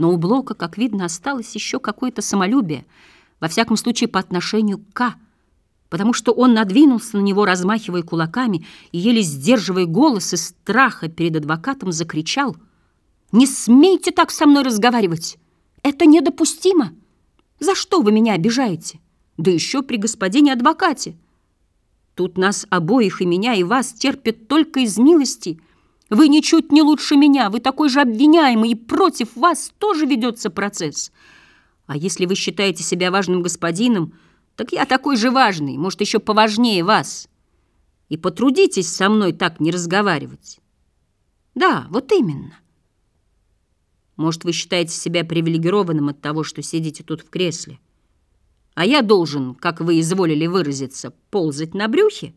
Но у Блока, как видно, осталось еще какое-то самолюбие, во всяком случае по отношению к К, потому что он надвинулся на него, размахивая кулаками, и, еле сдерживая голос из страха перед адвокатом, закричал «Не смейте так со мной разговаривать! Это недопустимо! За что вы меня обижаете? Да еще при господине адвокате! Тут нас обоих, и меня, и вас, терпят только из милости!» Вы ничуть не лучше меня, вы такой же обвиняемый, и против вас тоже ведется процесс. А если вы считаете себя важным господином, так я такой же важный, может, еще поважнее вас. И потрудитесь со мной так не разговаривать. Да, вот именно. Может, вы считаете себя привилегированным от того, что сидите тут в кресле, а я должен, как вы изволили выразиться, ползать на брюхе?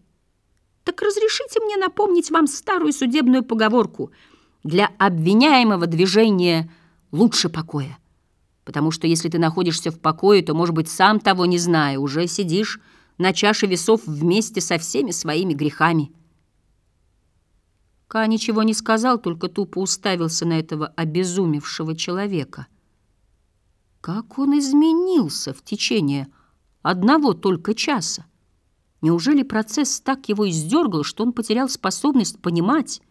Так разрешите мне напомнить вам старую судебную поговорку «Для обвиняемого движения лучше покоя». Потому что если ты находишься в покое, то, может быть, сам того не зная, уже сидишь на чаше весов вместе со всеми своими грехами. Ка ничего не сказал, только тупо уставился на этого обезумевшего человека. Как он изменился в течение одного только часа! Неужели процесс так его издергал, что он потерял способность понимать,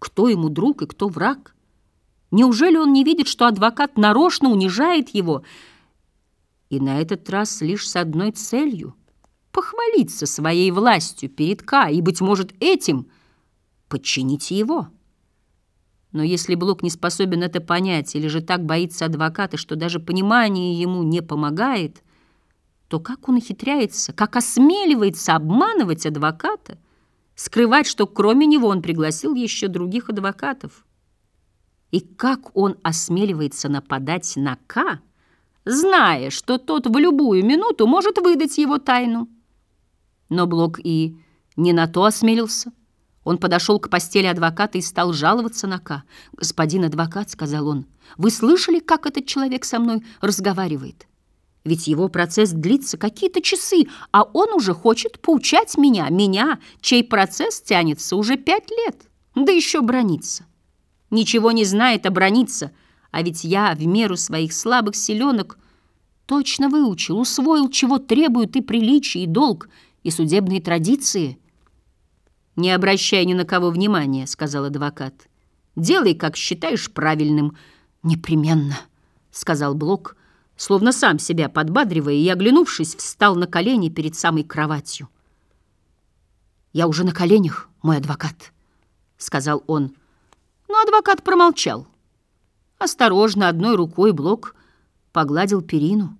кто ему друг и кто враг? Неужели он не видит, что адвокат нарочно унижает его, и на этот раз лишь с одной целью — похвалиться своей властью перед Ка и, быть может, этим подчинить его? Но если Блок не способен это понять или же так боится адвоката, что даже понимание ему не помогает, то как он ухитряется, как осмеливается обманывать адвоката, скрывать, что кроме него он пригласил еще других адвокатов. И как он осмеливается нападать на К, зная, что тот в любую минуту может выдать его тайну. Но Блок и не на то осмелился. Он подошел к постели адвоката и стал жаловаться на К. «Господин адвокат», — сказал он, — «вы слышали, как этот человек со мной разговаривает?» Ведь его процесс длится какие-то часы, а он уже хочет поучать меня, меня, чей процесс тянется уже пять лет, да еще брониться. Ничего не знает, а брониться, а ведь я в меру своих слабых силенок точно выучил, усвоил, чего требуют и приличие, и долг, и судебные традиции. «Не обращай ни на кого внимания», — сказал адвокат. «Делай, как считаешь правильным». «Непременно», — сказал Блок, — словно сам себя подбадривая, и, оглянувшись, встал на колени перед самой кроватью. «Я уже на коленях, мой адвокат», — сказал он. Но адвокат промолчал. Осторожно, одной рукой Блок погладил перину.